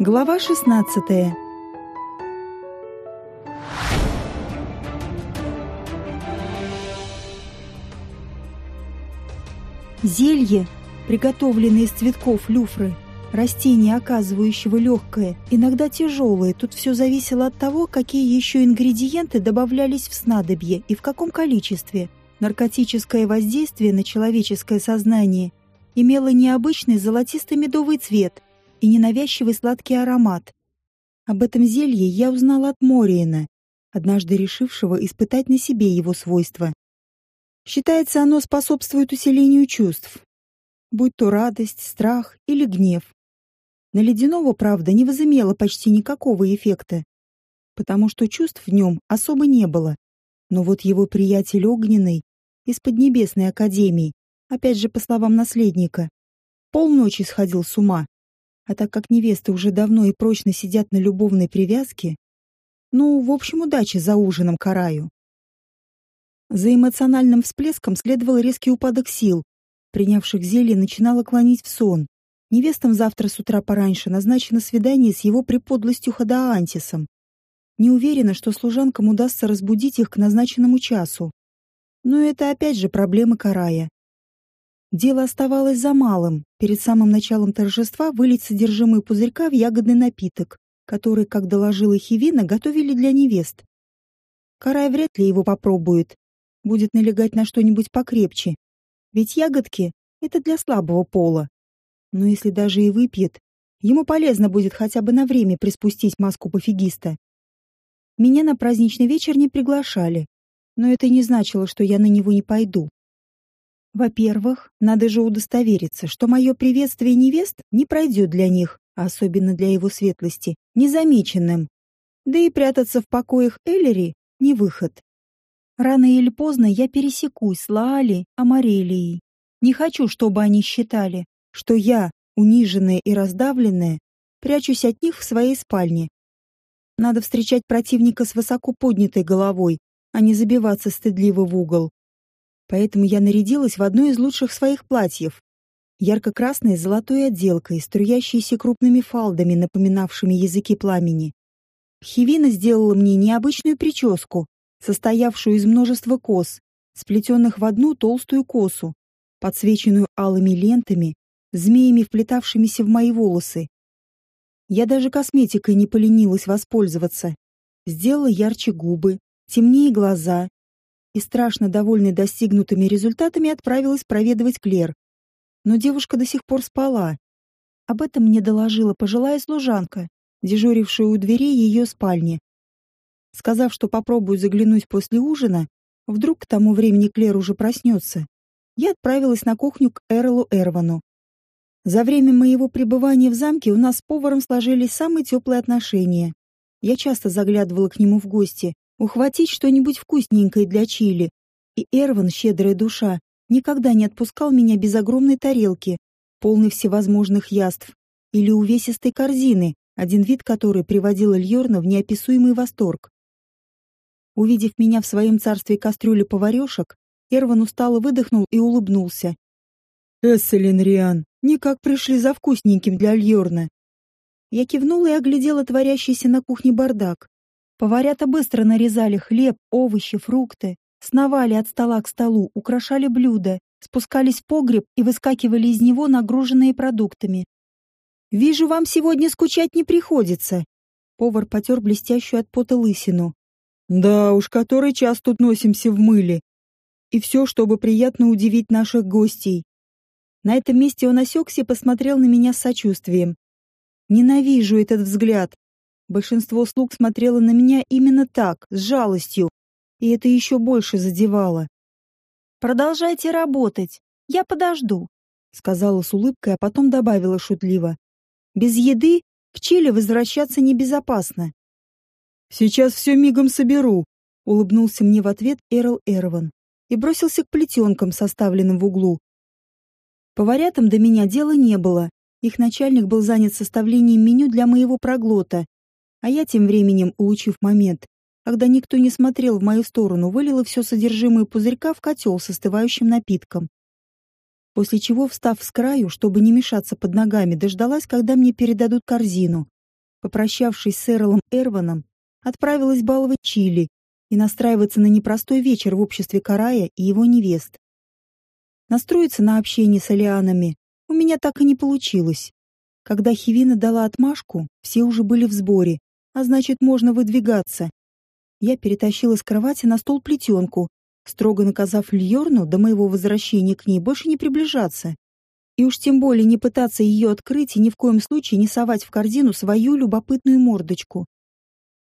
Глава 16 Зелье, приготовленное из цветков люфры, растение, оказывающего легкое, иногда тяжелое, тут все зависело от того, какие еще ингредиенты добавлялись в снадобье и в каком количестве. Наркотическое воздействие на человеческое сознание имело необычный золотистый медовый цвет и ненавязчивый сладкий аромат. Об этом зелье я узнала от Мориена, однажды решившего испытать на себе его свойства. Считается, оно способствует усилению чувств, будь то радость, страх или гнев. На ледяного, правда, не возымело почти никакого эффекта, потому что чувств в нем особо не было. Но вот его приятель Огненный из Поднебесной Академии, опять же по словам наследника, полночи сходил с ума. А так как невесты уже давно и прочно сидят на любовной привязке, ну, в общем, удачи за ужином караю. За эмоциональным всплеском следовал резкий упадок сил. Принявших зелье начинало клонить в сон. Невестам завтра с утра пораньше назначено свидание с его преподлостью Хадаантисом. Не уверена, что служанкам удастся разбудить их к назначенному часу. Но это опять же проблемы Карая. Дело оставалось за малым. Перед самым началом торжества вылить содержимое пузырька в ягодный напиток, который, как доложила Хивина, готовили для невест. Карай вряд ли его попробует, будет налегать на что-нибудь покрепче. Ведь ягодки — это для слабого пола. Но если даже и выпьет, ему полезно будет хотя бы на время приспустить маску пофигиста. Меня на праздничный вечер не приглашали, но это не значило, что я на него не пойду. Во-первых, надо же удостовериться, что мое приветствие невест не пройдет для них, а особенно для его светлости, незамеченным. Да и прятаться в покоях Эллери — не выход. Рано или поздно я пересекусь с Лаали Амарелией. Не хочу, чтобы они считали, что я, униженная и раздавленная, прячусь от них в своей спальне. Надо встречать противника с высоко поднятой головой, а не забиваться стыдливо в угол. Поэтому я нарядилась в одно из лучших своих платьев. Ярко-красное с золотой отделкой, струящейся крупными фалдами, напоминавшими языки пламени. Хивина сделала мне необычную прическу, состоявшую из множества кос, сплетенных в одну толстую косу, подсвеченную алыми лентами, змеями, вплетавшимися в мои волосы. Я даже косметикой не поленилась воспользоваться. Сделала ярче губы, темнее глаза и, страшно довольной достигнутыми результатами, отправилась проведывать Клер. Но девушка до сих пор спала. Об этом мне доложила пожилая служанка, дежурившая у дверей ее спальни. Сказав, что попробую заглянуть после ужина, вдруг к тому времени Клер уже проснется, я отправилась на кухню к Эрлу Эрвану. За время моего пребывания в замке у нас с поваром сложились самые теплые отношения. Я часто заглядывала к нему в гости, ухватить что-нибудь вкусненькое для чили, и Эрван, щедрая душа, никогда не отпускал меня без огромной тарелки, полной всевозможных яств, или увесистой корзины, один вид которой приводил Льорна в неописуемый восторг. Увидев меня в своем царстве кастрюли поварешек, Эрван устало выдохнул и улыбнулся. «Эсселин Риан, никак пришли за вкусненьким для Альорна». Я кивнула и оглядела творящийся на кухне бардак. Поварята быстро нарезали хлеб, овощи, фрукты, сновали от стола к столу, украшали блюда, спускались в погреб и выскакивали из него, нагруженные продуктами. «Вижу, вам сегодня скучать не приходится». Повар потер блестящую от пота лысину. Да уж, который час тут носимся в мыле. И все, чтобы приятно удивить наших гостей. На этом месте он осекся и посмотрел на меня с сочувствием. Ненавижу этот взгляд. Большинство слуг смотрело на меня именно так, с жалостью, и это еще больше задевало. «Продолжайте работать, я подожду», — сказала с улыбкой, а потом добавила шутливо. «Без еды к Чили возвращаться небезопасно. «Сейчас все мигом соберу», — улыбнулся мне в ответ Эрл Эрван и бросился к плетенкам, составленным в углу. Поварятам до меня дела не было. Их начальник был занят составлением меню для моего проглота, а я тем временем, улучив момент, когда никто не смотрел в мою сторону, вылила все содержимое пузырька в котел с остывающим напитком. После чего, встав с краю, чтобы не мешаться под ногами, дождалась, когда мне передадут корзину, попрощавшись с Эрлом Эрваном, отправилась баловать Чили и настраиваться на непростой вечер в обществе Карая и его невест. Настроиться на общение с Алианами у меня так и не получилось. Когда Хивина дала отмашку, все уже были в сборе, а значит, можно выдвигаться. Я перетащила с кровати на стол плетенку, строго наказав Льорну до моего возвращения к ней больше не приближаться. И уж тем более не пытаться ее открыть и ни в коем случае не совать в корзину свою любопытную мордочку.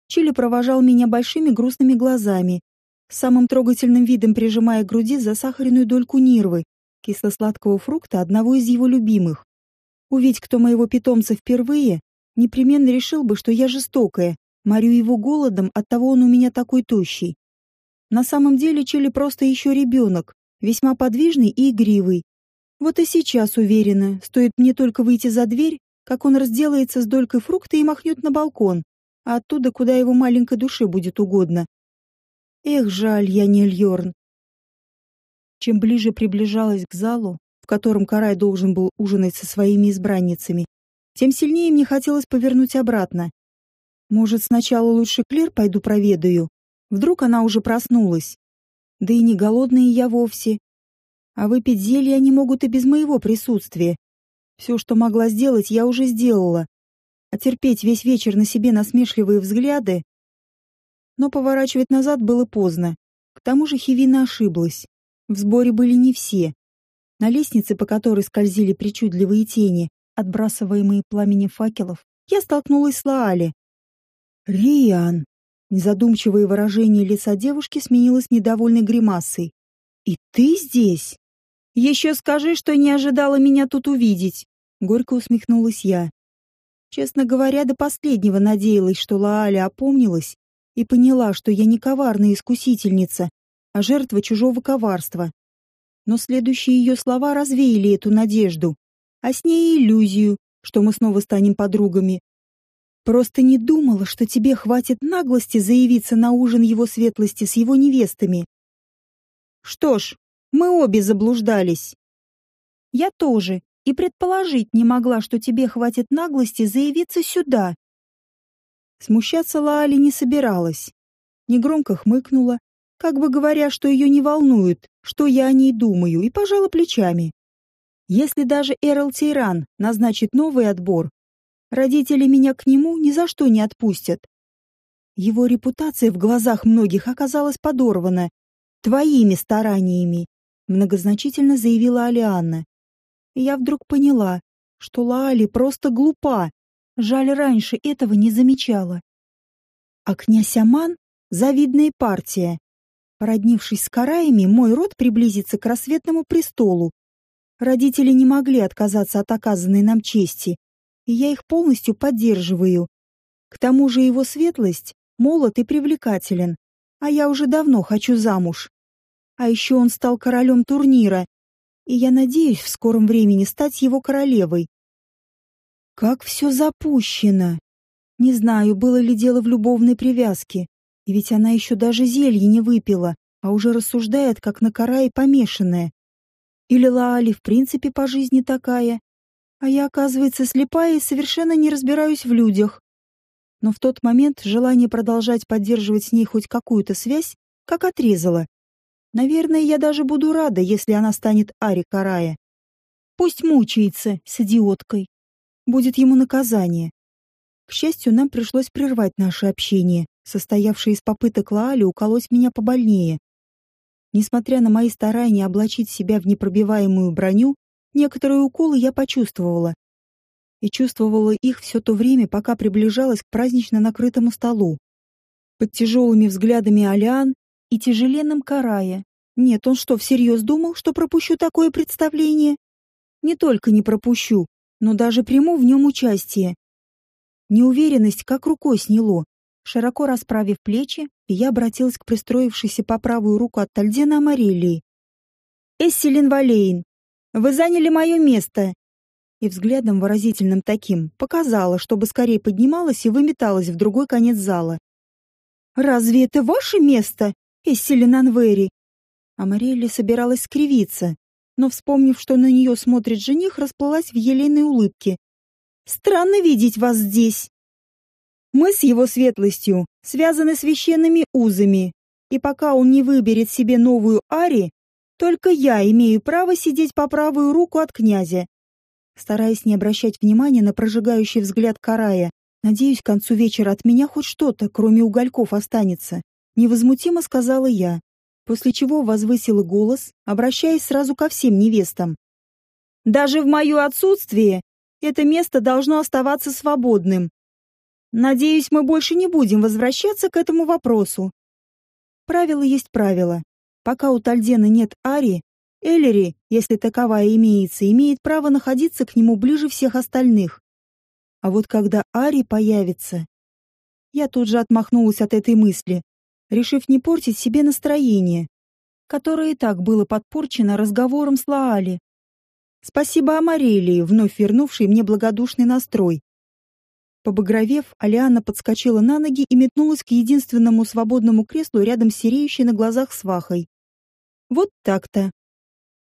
Чили провожал меня большими грустными глазами, самым трогательным видом прижимая к груди засахаренную дольку нирвы, кисло-сладкого фрукта одного из его любимых. Увидеть, кто моего питомца впервые, непременно решил бы, что я жестокая, морю его голодом, оттого он у меня такой тощий. На самом деле Чили просто еще ребенок, весьма подвижный и игривый. Вот и сейчас уверена, стоит мне только выйти за дверь, как он разделается с долькой фрукта и махнет на балкон, а оттуда, куда его маленькой душе будет угодно. Эх, жаль, я не Льорн. Чем ближе приближалась к залу, в котором Карай должен был ужинать со своими избранницами, тем сильнее мне хотелось повернуть обратно. Может, сначала лучше Клер пойду проведаю? Вдруг она уже проснулась? Да и не голодная я вовсе. А выпить зелье они могут и без моего присутствия. Все, что могла сделать, я уже сделала. А терпеть весь вечер на себе насмешливые взгляды но поворачивать назад было поздно. К тому же Хивина ошиблась. В сборе были не все. На лестнице, по которой скользили причудливые тени, отбрасываемые пламенем факелов, я столкнулась с Лаали. «Риан!» Незадумчивое выражение лица девушки сменилось недовольной гримасой. «И ты здесь?» «Еще скажи, что не ожидала меня тут увидеть!» Горько усмехнулась я. Честно говоря, до последнего надеялась, что Лааля опомнилась и поняла, что я не коварная искусительница, а жертва чужого коварства. Но следующие ее слова развеяли эту надежду, а с ней иллюзию, что мы снова станем подругами. Просто не думала, что тебе хватит наглости заявиться на ужин его светлости с его невестами. Что ж, мы обе заблуждались. Я тоже, и предположить не могла, что тебе хватит наглости заявиться сюда, Смущаться Лаали не собиралась. Негромко хмыкнула, как бы говоря, что ее не волнует, что я о ней думаю, и пожала плечами. Если даже Эрл Тейран назначит новый отбор, родители меня к нему ни за что не отпустят. Его репутация в глазах многих оказалась подорвана твоими стараниями, многозначительно заявила Алианна. Я вдруг поняла, что Лаали просто глупа, Жаль, раньше этого не замечала. А князь Аман — завидная партия. Породнившись с караями, мой род приблизится к рассветному престолу. Родители не могли отказаться от оказанной нам чести, и я их полностью поддерживаю. К тому же его светлость молод и привлекателен, а я уже давно хочу замуж. А еще он стал королем турнира, и я надеюсь в скором времени стать его королевой. Как все запущено! Не знаю, было ли дело в любовной привязке, и ведь она еще даже зелье не выпила, а уже рассуждает, как на карае помешанная. Или Лаали в принципе по жизни такая, а я, оказывается, слепая и совершенно не разбираюсь в людях. Но в тот момент желание продолжать поддерживать с ней хоть какую-то связь как отрезало. Наверное, я даже буду рада, если она станет Ари Карая. Пусть мучается с идиоткой будет ему наказание. К счастью, нам пришлось прервать наше общение, состоявшее из попыток Лаали уколоть меня побольнее. Несмотря на мои старания облачить себя в непробиваемую броню, некоторые уколы я почувствовала. И чувствовала их все то время, пока приближалась к празднично накрытому столу. Под тяжелыми взглядами Алиан и тяжеленным Карая. Нет, он что, всерьез думал, что пропущу такое представление? Не только не пропущу, но даже приму в нем участие. Неуверенность как рукой сняло. Широко расправив плечи, я обратилась к пристроившейся по правую руку от Тальдена Амарелии. «Эсселин Валейн, вы заняли мое место!» И взглядом выразительным таким показала, чтобы скорее поднималась и выметалась в другой конец зала. «Разве это ваше место, Эсселин Анвери?» Амарелли собиралась скривиться, но, вспомнив, что на нее смотрит жених, расплылась в елейной улыбке. «Странно видеть вас здесь!» Мы с его светлостью связаны священными узами, и пока он не выберет себе новую Ари, только я имею право сидеть по правую руку от князя. Стараясь не обращать внимания на прожигающий взгляд Карая, надеюсь, к концу вечера от меня хоть что-то, кроме угольков, останется. Невозмутимо сказала я, после чего возвысила голос, обращаясь сразу ко всем невестам. Даже в мое отсутствие это место должно оставаться свободным. Надеюсь, мы больше не будем возвращаться к этому вопросу. Правило есть правило. Пока у Тальдена нет Ари, Эллери, если таковая имеется, имеет право находиться к нему ближе всех остальных. А вот когда Ари появится... Я тут же отмахнулась от этой мысли, решив не портить себе настроение, которое и так было подпорчено разговором с Лаали. Спасибо Амарелии, вновь вернувшей мне благодушный настрой. Побагровев, Алиана подскочила на ноги и метнулась к единственному свободному креслу рядом с сереющей на глазах свахой. Вот так-то.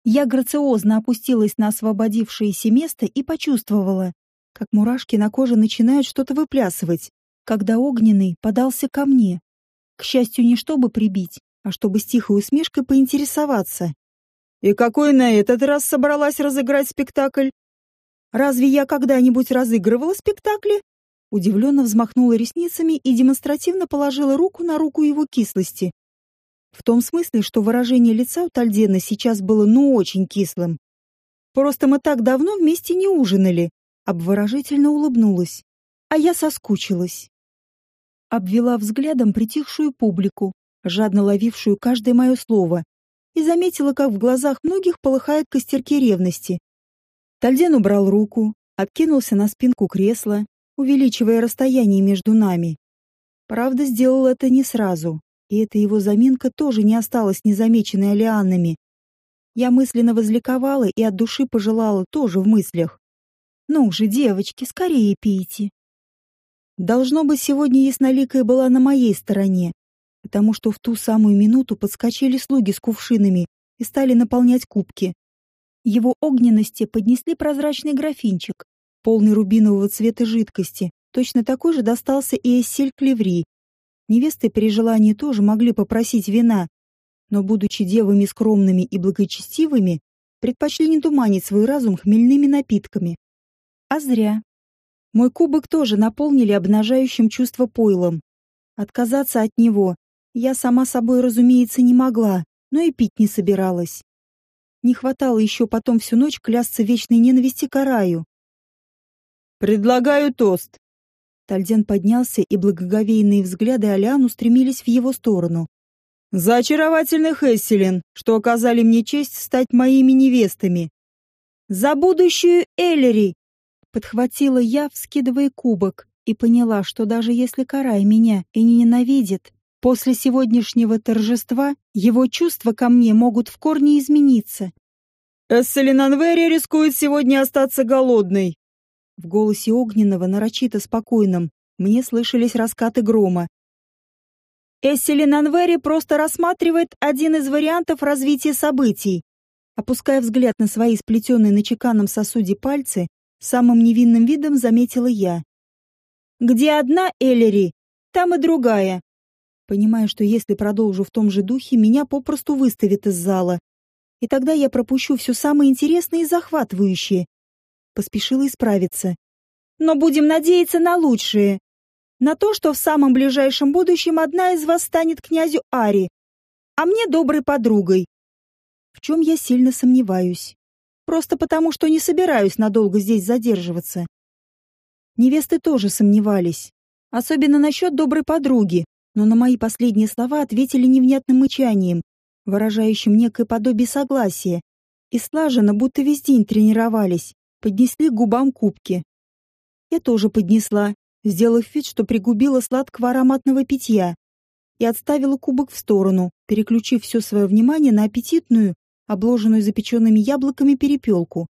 Я грациозно опустилась на освободившееся место и почувствовала, как мурашки на коже начинают что-то выплясывать, когда огненный подался ко мне. К счастью, не чтобы прибить, а чтобы с тихой усмешкой поинтересоваться. «И какой на этот раз собралась разыграть спектакль?» «Разве я когда-нибудь разыгрывала спектакли?» Удивленно взмахнула ресницами и демонстративно положила руку на руку его кислости. В том смысле, что выражение лица у Тальдена сейчас было ну очень кислым. «Просто мы так давно вместе не ужинали», — обворожительно улыбнулась. А я соскучилась. Обвела взглядом притихшую публику, жадно ловившую каждое мое слово, и заметила, как в глазах многих полыхают костерки ревности. Тальден убрал руку, откинулся на спинку кресла, увеличивая расстояние между нами. Правда, сделал это не сразу, и эта его заминка тоже не осталась незамеченной алианами. Я мысленно возликовала и от души пожелала тоже в мыслях. «Ну же, девочки, скорее пейте!» Должно быть, сегодня ясноликая была на моей стороне, потому что в ту самую минуту подскочили слуги с кувшинами и стали наполнять кубки. Его огненности поднесли прозрачный графинчик, полный рубинового цвета жидкости. Точно такой же достался и Эссель Клеври. Невесты при желании тоже могли попросить вина, но, будучи девами скромными и благочестивыми, предпочли не туманить свой разум хмельными напитками. А зря. Мой кубок тоже наполнили обнажающим чувство пойлом. Отказаться от него я сама собой, разумеется, не могла, но и пить не собиралась. Не хватало еще потом всю ночь клясться вечной ненависти к Араю. «Предлагаю тост». Тальден поднялся, и благоговейные взгляды Алян устремились в его сторону. «За очаровательных Эсселин, что оказали мне честь стать моими невестами». «За будущую Эллери!» Подхватила я, вскидывая кубок, и поняла, что даже если Карай меня и не ненавидит, после сегодняшнего торжества его чувства ко мне могут в корне измениться. «Эсселин Анвери рискует сегодня остаться голодной», в голосе Огненного, нарочито спокойном, мне слышались раскаты грома. Эсселин Анвери просто рассматривает один из вариантов развития событий. Опуская взгляд на свои сплетенные на чеканном сосуде пальцы, самым невинным видом заметила я. «Где одна Эллери, там и другая». Понимая, что если продолжу в том же духе, меня попросту выставят из зала. И тогда я пропущу все самое интересное и захватывающее, поспешила исправиться. «Но будем надеяться на лучшее. На то, что в самом ближайшем будущем одна из вас станет князю Ари, а мне доброй подругой. В чем я сильно сомневаюсь. Просто потому, что не собираюсь надолго здесь задерживаться. Невесты тоже сомневались. Особенно насчет доброй подруги, но на мои последние слова ответили невнятным мычанием, выражающим некое подобие согласия, и слаженно, будто весь день тренировались, поднесли к губам кубки. Я тоже поднесла, сделав вид, что пригубила сладкого ароматного питья, и отставила кубок в сторону, переключив все свое внимание на аппетитную, обложенную запеченными яблоками перепелку.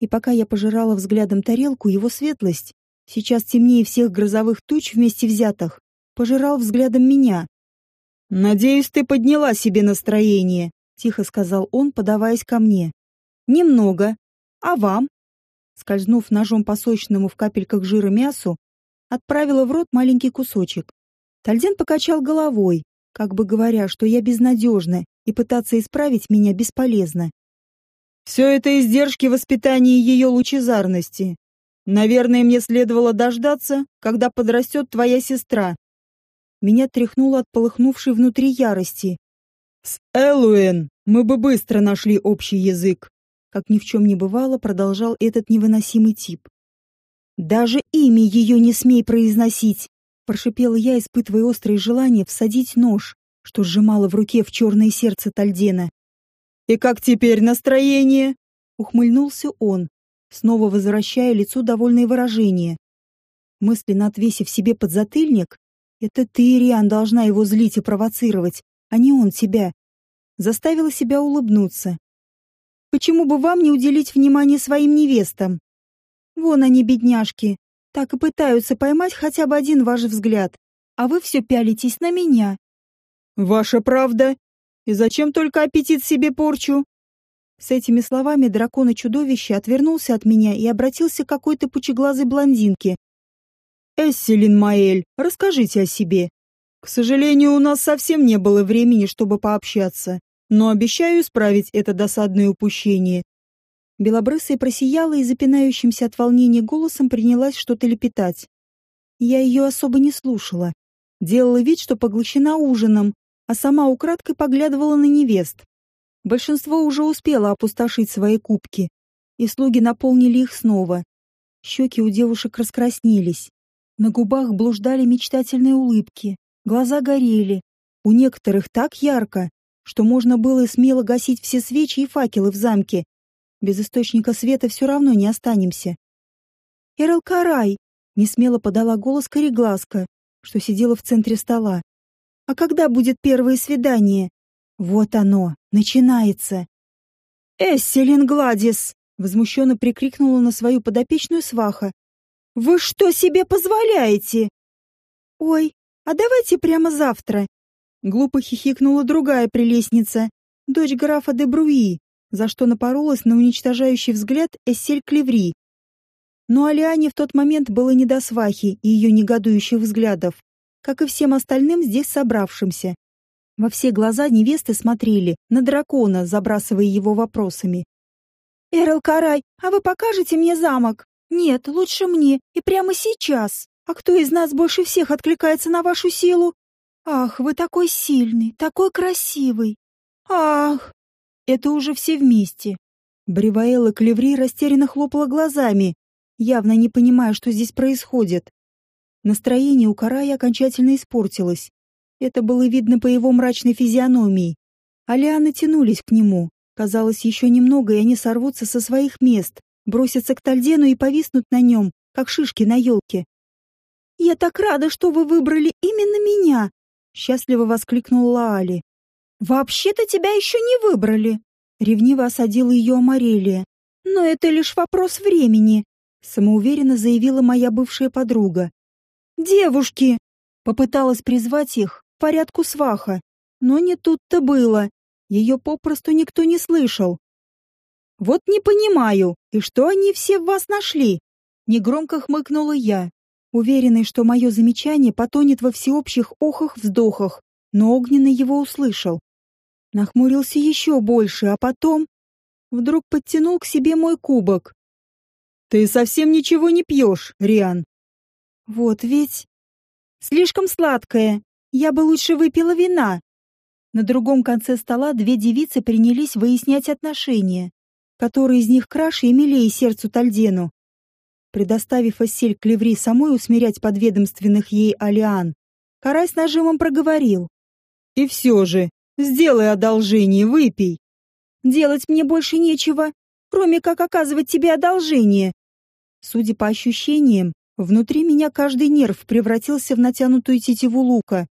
И пока я пожирала взглядом тарелку, его светлость, сейчас темнее всех грозовых туч вместе взятых, пожирал взглядом меня. «Надеюсь, ты подняла себе настроение», — тихо сказал он, подаваясь ко мне. «Немного. А вам?» Скользнув ножом по сочному в капельках жира мясу, отправила в рот маленький кусочек. Тальден покачал головой, как бы говоря, что я безнадежна, и пытаться исправить меня бесполезно. Все это издержки воспитания ее лучезарности. Наверное, мне следовало дождаться, когда подрастет твоя сестра. Меня тряхнуло от полыхнувшей внутри ярости. С Элуэн мы бы быстро нашли общий язык. Как ни в чем не бывало, продолжал этот невыносимый тип. Даже имя ее не смей произносить, прошипела я, испытывая острое желание всадить нож, что сжимало в руке в черное сердце Тальдена. «И как теперь настроение?» — ухмыльнулся он, снова возвращая лицу довольное выражение. Мысленно отвесив себе подзатыльник, это ты, Ириан, должна его злить и провоцировать, а не он тебя. Заставила себя улыбнуться. Почему бы вам не уделить внимание своим невестам? Вон они, бедняжки, так и пытаются поймать хотя бы один ваш взгляд, а вы все пялитесь на меня. Ваша правда. И зачем только аппетит себе порчу? С этими словами дракон и чудовище отвернулся от меня и обратился к какой-то пучеглазой блондинке. «Эсселин Маэль, расскажите о себе. К сожалению, у нас совсем не было времени, чтобы пообщаться, но обещаю исправить это досадное упущение». Белобрысая просияла и запинающимся от волнения голосом принялась что-то лепетать. Я ее особо не слушала. Делала вид, что поглощена ужином, а сама украдкой поглядывала на невест. Большинство уже успело опустошить свои кубки, и слуги наполнили их снова. Щеки у девушек раскраснелись. На губах блуждали мечтательные улыбки, глаза горели. У некоторых так ярко, что можно было смело гасить все свечи и факелы в замке. Без источника света все равно не останемся. «Эрл Карай!» — несмело подала голос Корегласка, что сидела в центре стола. «А когда будет первое свидание?» Вот оно, начинается. «Эсселин Гладис!» — возмущенно прикрикнула на свою подопечную сваха. «Вы что себе позволяете?» «Ой, а давайте прямо завтра!» Глупо хихикнула другая прелестница, дочь графа де Бруи, за что напоролась на уничтожающий взгляд Эссель Клеври. Но Алиане в тот момент было не до свахи и ее негодующих взглядов, как и всем остальным здесь собравшимся. Во все глаза невесты смотрели на дракона, забрасывая его вопросами. «Эрл Карай, а вы покажете мне замок?» «Нет, лучше мне, и прямо сейчас. А кто из нас больше всех откликается на вашу силу?» «Ах, вы такой сильный, такой красивый!» «Ах!» Это уже все вместе. Бриваэла Клеври растерянно хлопала глазами, явно не понимая, что здесь происходит. Настроение у Карая окончательно испортилось. Это было видно по его мрачной физиономии. Алианы тянулись к нему. Казалось, еще немного, и они сорвутся со своих мест, бросятся к Тальдену и повиснут на нем, как шишки на елке. «Я так рада, что вы выбрали именно меня!» — счастливо воскликнула Али. «Вообще-то тебя еще не выбрали!» — ревниво осадила ее Амарелия. «Но это лишь вопрос времени», — самоуверенно заявила моя бывшая подруга. «Девушки!» — попыталась призвать их, порядку сваха. Но не тут-то было. Ее попросту никто не слышал. «Вот не понимаю, и что они все в вас нашли?» Негромко хмыкнула я, уверенный, что мое замечание потонет во всеобщих охах-вздохах, но Огненный его услышал. Нахмурился еще больше, а потом вдруг подтянул к себе мой кубок. «Ты совсем ничего не пьешь, Риан». «Вот ведь...» «Слишком сладкое», я бы лучше выпила вина. На другом конце стола две девицы принялись выяснять отношения, которые из них краше и милее сердцу Тальдену. Предоставив Эссель Клеври самой усмирять подведомственных ей Алиан, Карай с нажимом проговорил. «И все же, сделай одолжение, выпей». «Делать мне больше нечего, кроме как оказывать тебе одолжение». Судя по ощущениям, внутри меня каждый нерв превратился в натянутую тетиву лука.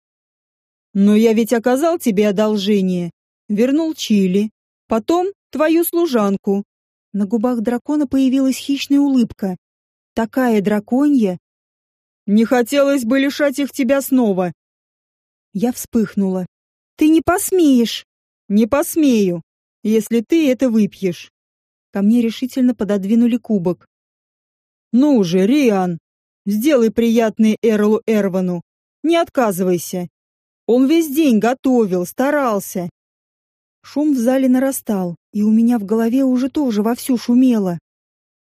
Но я ведь оказал тебе одолжение. Вернул Чили. Потом твою служанку. На губах дракона появилась хищная улыбка. Такая драконья. Не хотелось бы лишать их тебя снова. Я вспыхнула. Ты не посмеешь. Не посмею, если ты это выпьешь. Ко мне решительно пододвинули кубок. Ну же, Риан. Сделай приятный Эрлу Эрвану. Не отказывайся. Он весь день готовил, старался. Шум в зале нарастал, и у меня в голове уже тоже вовсю шумело.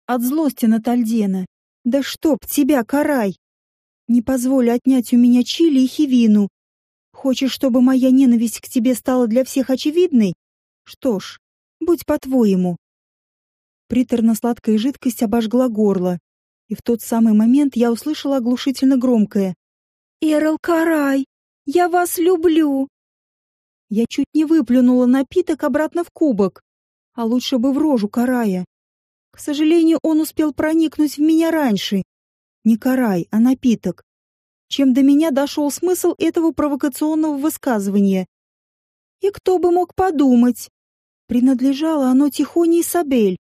От злости на Тальдена. Да чтоб тебя, карай! Не позволь отнять у меня чили и хивину. Хочешь, чтобы моя ненависть к тебе стала для всех очевидной? Что ж, будь по-твоему. Приторно-сладкая жидкость обожгла горло, и в тот самый момент я услышала оглушительно громкое. «Эрл Карай, я вас люблю!» Я чуть не выплюнула напиток обратно в кубок, а лучше бы в рожу Карая. К сожалению, он успел проникнуть в меня раньше. Не Карай, а напиток. Чем до меня дошел смысл этого провокационного высказывания. И кто бы мог подумать? Принадлежало оно Тихоне Сабель,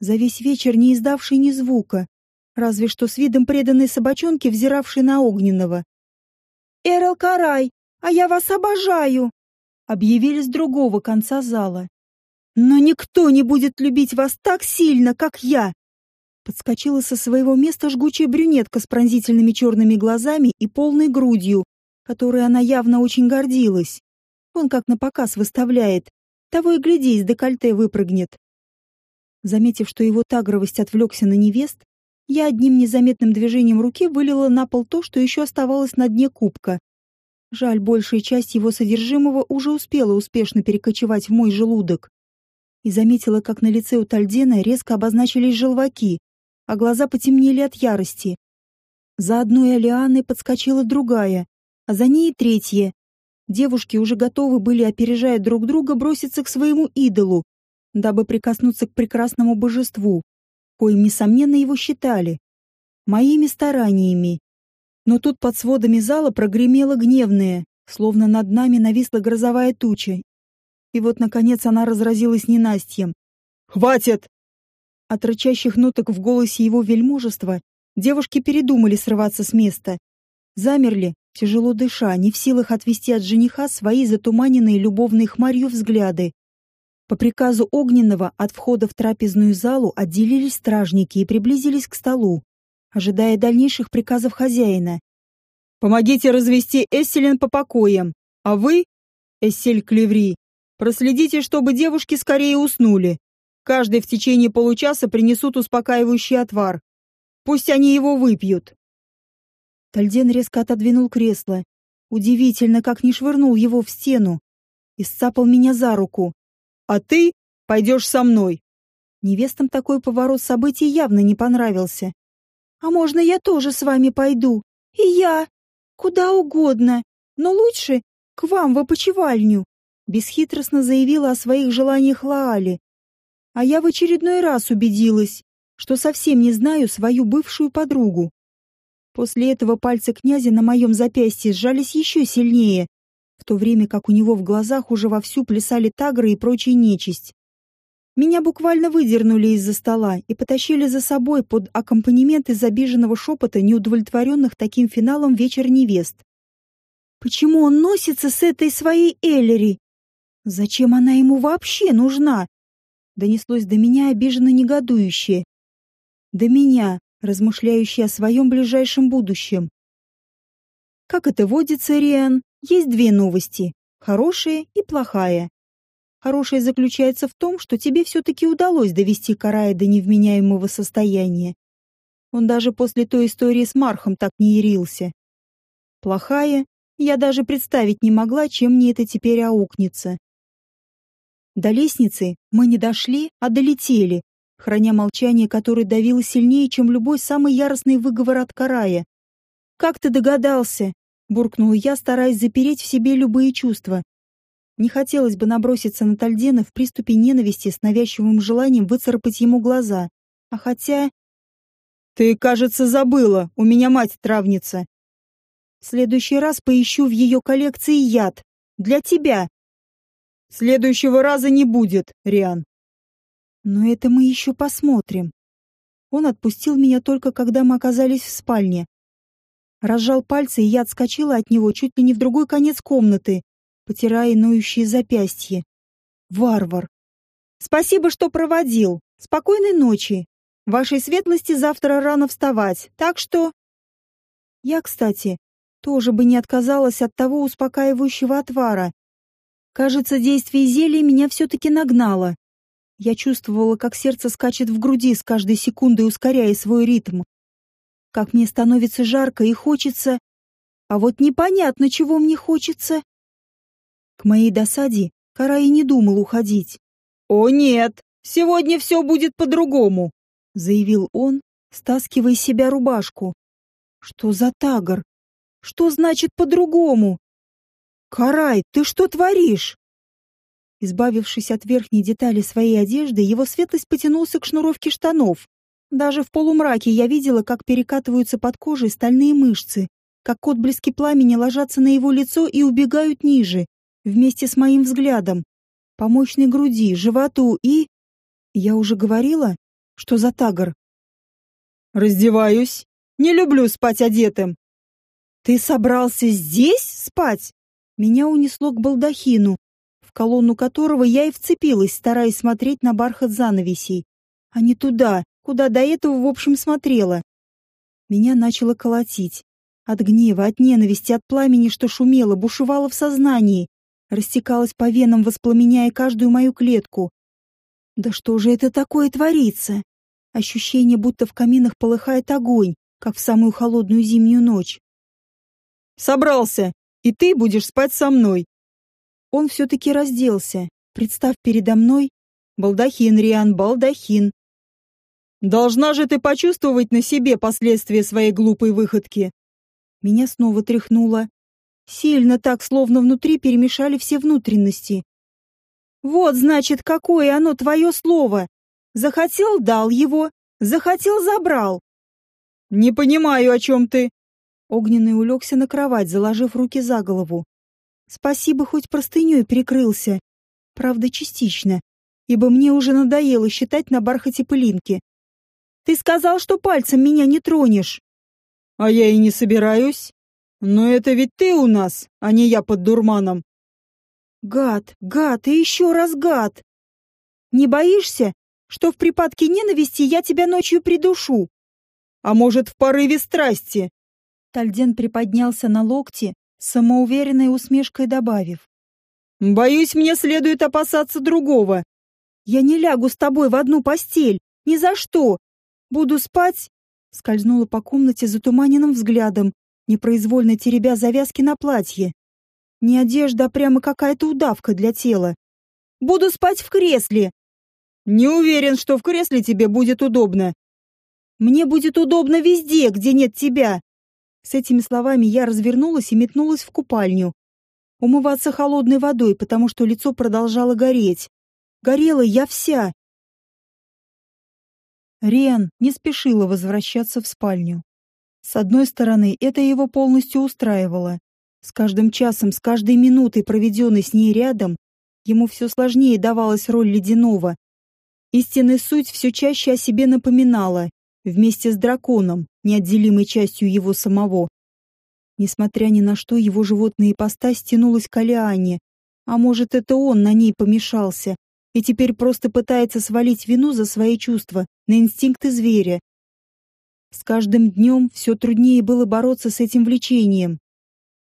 за весь вечер не издавшей ни звука, разве что с видом преданной собачонки, взиравшей на Огненного. «Эрл Карай, а я вас обожаю!» объявили с другого конца зала. «Но никто не будет любить вас так сильно, как я!» Подскочила со своего места жгучая брюнетка с пронзительными черными глазами и полной грудью, которой она явно очень гордилась. Он как на показ выставляет. Того и гляди, из декольте выпрыгнет. Заметив, что его тагровость отвлекся на невест, я одним незаметным движением руки вылила на пол то, что еще оставалось на дне кубка. Жаль, большая часть его содержимого уже успела успешно перекочевать в мой желудок. И заметила, как на лице у Тальдена резко обозначились желваки, а глаза потемнели от ярости. За одной Алианой подскочила другая, а за ней и третья. Девушки уже готовы были, опережая друг друга, броситься к своему идолу, дабы прикоснуться к прекрасному божеству, коим, несомненно, его считали. Моими стараниями. Но тут под сводами зала прогремело гневное, словно над нами нависла грозовая туча. И вот, наконец, она разразилась ненастьем. «Хватит!» От рычащих ноток в голосе его вельможества девушки передумали срываться с места. Замерли, тяжело дыша, не в силах отвести от жениха свои затуманенные любовной хмарью взгляды. По приказу Огненного от входа в трапезную залу отделились стражники и приблизились к столу, ожидая дальнейших приказов хозяина. «Помогите развести Эсселин по покоям, а вы, Эссель Клеври, проследите, чтобы девушки скорее уснули. Каждый в течение получаса принесут успокаивающий отвар. Пусть они его выпьют». Тальден резко отодвинул кресло. Удивительно, как не швырнул его в стену. И сцапал меня за руку а ты пойдешь со мной». Невестам такой поворот событий явно не понравился. «А можно я тоже с вами пойду? И я? Куда угодно, но лучше к вам в опочивальню», бесхитростно заявила о своих желаниях Лаали. А я в очередной раз убедилась, что совсем не знаю свою бывшую подругу. После этого пальцы князя на моем запястье сжались еще сильнее, в то время как у него в глазах уже вовсю плясали тагры и прочая нечисть. Меня буквально выдернули из-за стола и потащили за собой под аккомпанемент из обиженного шепота неудовлетворенных таким финалом вечер невест. Почему он носится с этой своей Эллери? Зачем она ему вообще нужна? Донеслось до меня обиженно негодующее. До меня, размышляющее о своем ближайшем будущем. Как это водится, Риан, есть две новости – хорошая и плохая. Хорошая заключается в том, что тебе все-таки удалось довести Карая до невменяемого состояния. Он даже после той истории с Мархом так не ярился. Плохая, я даже представить не могла, чем мне это теперь аукнется. До лестницы мы не дошли, а долетели, храня молчание, которое давило сильнее, чем любой самый яростный выговор от Карая. «Как ты догадался?» буркнула я, стараясь запереть в себе любые чувства. Не хотелось бы наброситься на Тальдена в приступе ненависти с навязчивым желанием выцарапать ему глаза. А хотя... «Ты, кажется, забыла, у меня мать травница». «В следующий раз поищу в ее коллекции яд. Для тебя». «Следующего раза не будет, Риан». «Но это мы еще посмотрим». Он отпустил меня только когда мы оказались в спальне, Разжал пальцы, и я отскочила от него чуть ли не в другой конец комнаты, потирая ноющие запястья. Варвар. Спасибо, что проводил. Спокойной ночи. Вашей светлости завтра рано вставать, так что... Я, кстати, тоже бы не отказалась от того успокаивающего отвара. Кажется, действие зелья меня все-таки нагнало. Я чувствовала, как сердце скачет в груди с каждой секундой, ускоряя свой ритм. Как мне становится жарко и хочется... А вот непонятно, чего мне хочется. К моей досаде Кара не думал уходить. «О нет, сегодня все будет по-другому», — заявил он, стаскивая себя рубашку. «Что за тагр? Что значит по-другому? Карай, ты что творишь? Избавившись от верхней детали своей одежды, его светлость потянулся к шнуровке штанов. Даже в полумраке я видела, как перекатываются под кожей стальные мышцы, как отблески пламени ложатся на его лицо и убегают ниже, вместе с моим взглядом, по мощной груди, животу и... Я уже говорила, что за тагр. «Раздеваюсь. Не люблю спать одетым. «Ты собрался здесь спать?» Меня унесло к балдахину, в колонну которого я и вцепилась, стараясь смотреть на бархат занавесей, а не туда, куда до этого, в общем, смотрела. Меня начало колотить. От гнева, от ненависти, от пламени, что шумело, бушевало в сознании, растекалось по венам, воспламеняя каждую мою клетку. Да что же это такое творится? Ощущение, будто в каминах полыхает огонь, как в самую холодную зимнюю ночь. Собрался, и ты будешь спать со мной. Он все-таки разделся, представ передо мной балдахин, Риан, балдахин. Должна же ты почувствовать на себе последствия своей глупой выходки. Меня снова тряхнуло. Сильно так, словно внутри перемешали все внутренности. Вот, значит, какое оно твое слово. Захотел — дал его, захотел — забрал. Не понимаю, о чем ты. Огненный улегся на кровать, заложив руки за голову. Спасибо, хоть простыней прикрылся. Правда, частично, ибо мне уже надоело считать на бархате пылинки. Ты сказал, что пальцем меня не тронешь. А я и не собираюсь. Но это ведь ты у нас, а не я под дурманом. Гад, гад и еще раз гад. Не боишься, что в припадке ненависти я тебя ночью придушу? А может, в порыве страсти? Тальден приподнялся на локте, самоуверенной усмешкой добавив. «Боюсь, мне следует опасаться другого. Я не лягу с тобой в одну постель. Ни за что. Буду спать...» Скользнула по комнате затуманенным взглядом, непроизвольно теребя завязки на платье. Не одежда, а прямо какая-то удавка для тела. «Буду спать в кресле!» «Не уверен, что в кресле тебе будет удобно». «Мне будет удобно везде, где нет тебя!» С этими словами я развернулась и метнулась в купальню. Умываться холодной водой, потому что лицо продолжало гореть. Горела я вся. Риан не спешила возвращаться в спальню. С одной стороны, это его полностью устраивало. С каждым часом, с каждой минутой, проведенной с ней рядом, ему все сложнее давалась роль ледяного. Истинная суть все чаще о себе напоминала, вместе с драконом, неотделимой частью его самого. Несмотря ни на что, его животная ипостась тянулась к Алиане. А может, это он на ней помешался и теперь просто пытается свалить вину за свои чувства на инстинкты зверя. С каждым днем все труднее было бороться с этим влечением.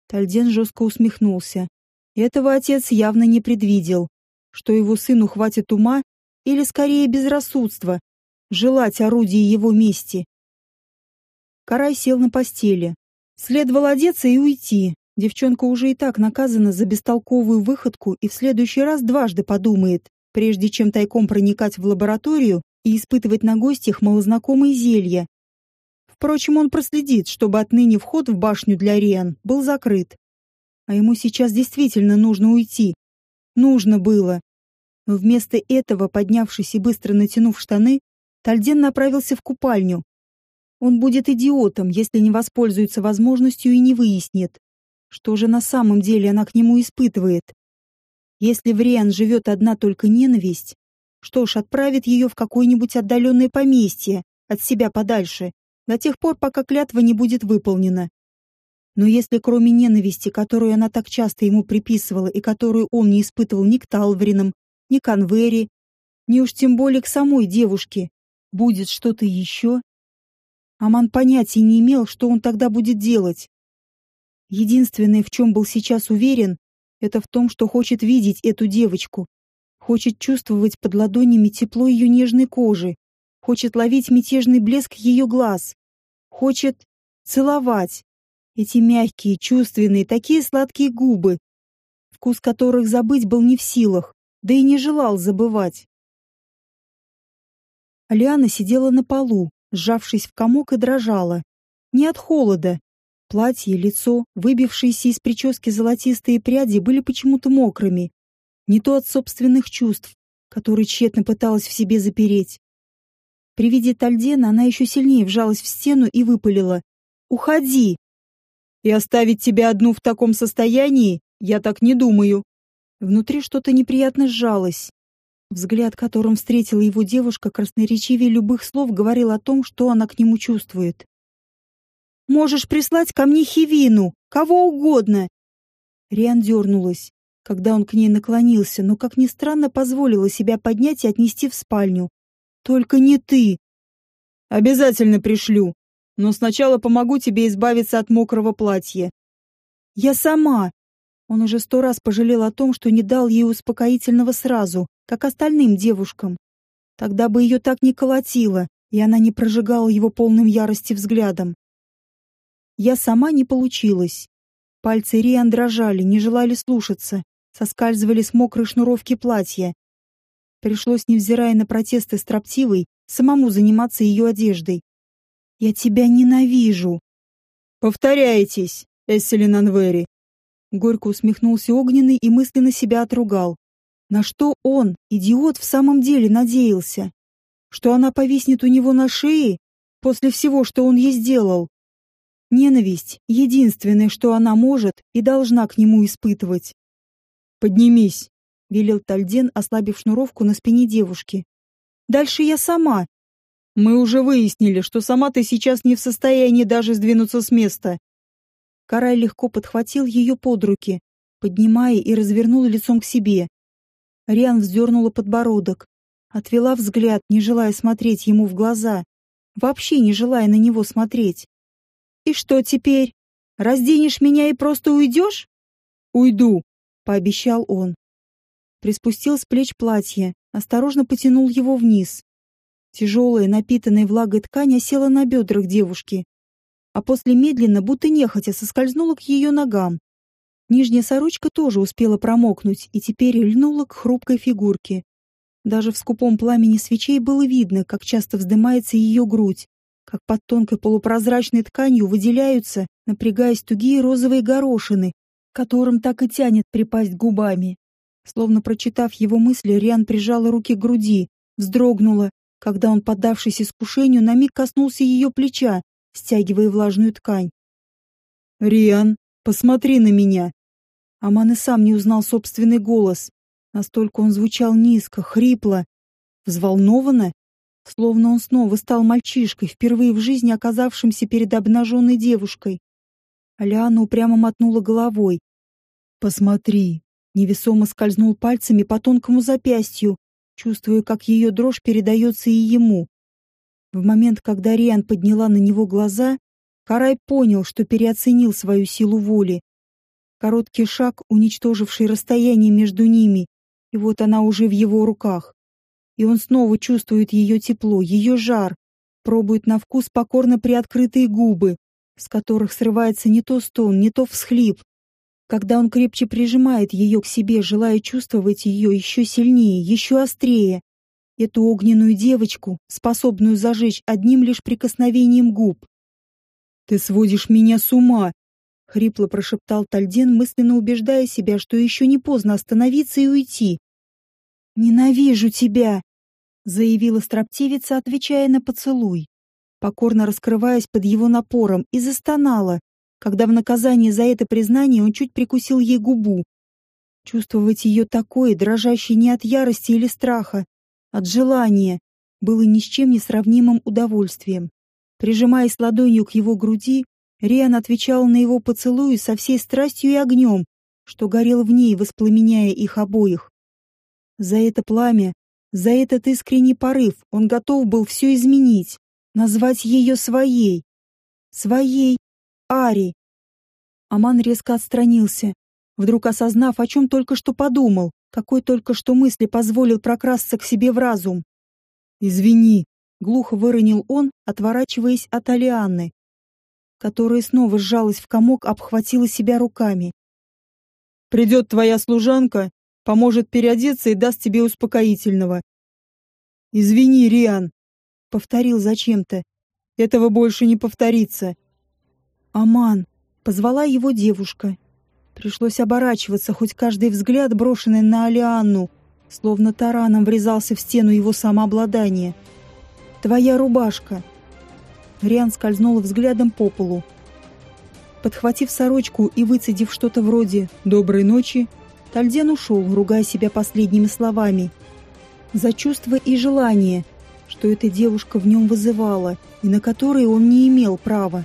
Тальден жестко усмехнулся. Этого отец явно не предвидел, что его сыну хватит ума или скорее безрассудства, желать орудия его мести. Карай сел на постели. Следовало одеться и уйти. Девчонка уже и так наказана за бестолковую выходку и в следующий раз дважды подумает, прежде чем тайком проникать в лабораторию и испытывать на гостях малознакомые зелья. Впрочем, он проследит, чтобы отныне вход в башню для Риан был закрыт. А ему сейчас действительно нужно уйти. Нужно было. Но вместо этого, поднявшись и быстро натянув штаны, Тальден направился в купальню. Он будет идиотом, если не воспользуется возможностью и не выяснит, что же на самом деле она к нему испытывает. Если в Риан живет одна только ненависть, что ж, отправит ее в какое-нибудь отдаленное поместье, от себя подальше, до тех пор, пока клятва не будет выполнена. Но если кроме ненависти, которую она так часто ему приписывала и которую он не испытывал ни к Талвринам, ни к Анвери, ни уж тем более к самой девушке, будет что-то еще? Аман понятия не имел, что он тогда будет делать. Единственное, в чем был сейчас уверен, это в том, что хочет видеть эту девочку. Хочет чувствовать под ладонями тепло ее нежной кожи. Хочет ловить мятежный блеск ее глаз. Хочет целовать. Эти мягкие, чувственные, такие сладкие губы, вкус которых забыть был не в силах, да и не желал забывать. Алиана сидела на полу, сжавшись в комок и дрожала. Не от холода. Платье, лицо, выбившиеся из прически золотистые пряди были почему-то мокрыми. Не то от собственных чувств, которые тщетно пыталась в себе запереть. При виде Тальдена она еще сильнее вжалась в стену и выпалила. «Уходи!» «И оставить тебя одну в таком состоянии я так не думаю». Внутри что-то неприятно сжалось. Взгляд, которым встретила его девушка, красноречивее любых слов, говорил о том, что она к нему чувствует. «Можешь прислать ко мне Хивину, кого угодно!» Риан дернулась, когда он к ней наклонился, но, как ни странно, позволила себя поднять и отнести в спальню. «Только не ты!» «Обязательно пришлю, но сначала помогу тебе избавиться от мокрого платья». «Я сама!» Он уже сто раз пожалел о том, что не дал ей успокоительного сразу, как остальным девушкам. Тогда бы ее так не колотило, и она не прожигала его полным ярости взглядом. Я сама не получилась. Пальцы Риан дрожали, не желали слушаться, соскальзывали с мокрой шнуровки платья. Пришлось, невзирая на протесты строптивой, самому заниматься ее одеждой. «Я тебя ненавижу!» «Повторяетесь, Эсселин Анвери!» Горько усмехнулся Огненный и мысленно себя отругал. На что он, идиот, в самом деле надеялся? Что она повиснет у него на шее после всего, что он ей сделал? Ненависть — единственное, что она может и должна к нему испытывать. «Поднимись», — велел Тальден, ослабив шнуровку на спине девушки. «Дальше я сама». «Мы уже выяснили, что сама ты сейчас не в состоянии даже сдвинуться с места. Карай легко подхватил ее под руки, поднимая и развернул лицом к себе. Риан вздернула подбородок, отвела взгляд, не желая смотреть ему в глаза, вообще не желая на него смотреть. «И что теперь? Разденешь меня и просто уйдешь?» «Уйду», — пообещал он. Приспустил с плеч платье, осторожно потянул его вниз. Тяжелая, напитанная влагой ткань осела на бедрах девушки, а после медленно, будто нехотя, соскользнула к ее ногам. Нижняя сорочка тоже успела промокнуть и теперь льнула к хрупкой фигурке. Даже в скупом пламени свечей было видно, как часто вздымается ее грудь, как под тонкой полупрозрачной тканью выделяются, напрягаясь тугие розовые горошины, которым так и тянет припасть губами. Словно прочитав его мысли, Риан прижала руки к груди, вздрогнула, когда он, поддавшись искушению, на миг коснулся ее плеча стягивая влажную ткань. «Риан, посмотри на меня!» Аман и сам не узнал собственный голос. Настолько он звучал низко, хрипло, взволнованно, словно он снова стал мальчишкой, впервые в жизни оказавшимся перед обнаженной девушкой. Алиана упрямо мотнула головой. «Посмотри!» Невесомо скользнул пальцами по тонкому запястью, чувствуя, как ее дрожь передается и ему. В момент, когда Риан подняла на него глаза, Карай понял, что переоценил свою силу воли. Короткий шаг, уничтоживший расстояние между ними, и вот она уже в его руках. И он снова чувствует ее тепло, ее жар, пробует на вкус покорно приоткрытые губы, с которых срывается не то стон, не то всхлип. Когда он крепче прижимает ее к себе, желая чувствовать ее еще сильнее, еще острее, эту огненную девочку, способную зажечь одним лишь прикосновением губ. «Ты сводишь меня с ума!» — хрипло прошептал Тальден, мысленно убеждая себя, что еще не поздно остановиться и уйти. «Ненавижу тебя!» — заявила строптивица, отвечая на поцелуй, покорно раскрываясь под его напором, и застонала, когда в наказание за это признание он чуть прикусил ей губу. Чувствовать ее такой, дрожащей не от ярости или страха, от желания, было ни с чем не сравнимым удовольствием. Прижимаясь ладонью к его груди, Риан отвечал на его поцелуи со всей страстью и огнем, что горел в ней, воспламеняя их обоих. За это пламя, за этот искренний порыв он готов был все изменить, Назвать ее своей. Своей Ари. Аман резко отстранился, вдруг осознав, о чем только что подумал, какой только что мысли позволил прокрасться к себе в разум. «Извини», — глухо выронил он, отворачиваясь от Алианны, которая снова сжалась в комок, обхватила себя руками. «Придет твоя служанка, поможет переодеться и даст тебе успокоительного. Извини, Риан, повторил зачем-то. Этого больше не повторится. Аман, позвала его девушка. Пришлось оборачиваться, хоть каждый взгляд, брошенный на Алианну, словно тараном врезался в стену его самообладания. Твоя рубашка. Риан скользнула взглядом по полу. Подхватив сорочку и выцедив что-то вроде «доброй ночи», Тальден ушел, ругая себя последними словами. За чувство и желание, что эта девушка в нем вызывала, и на которые он не имел права.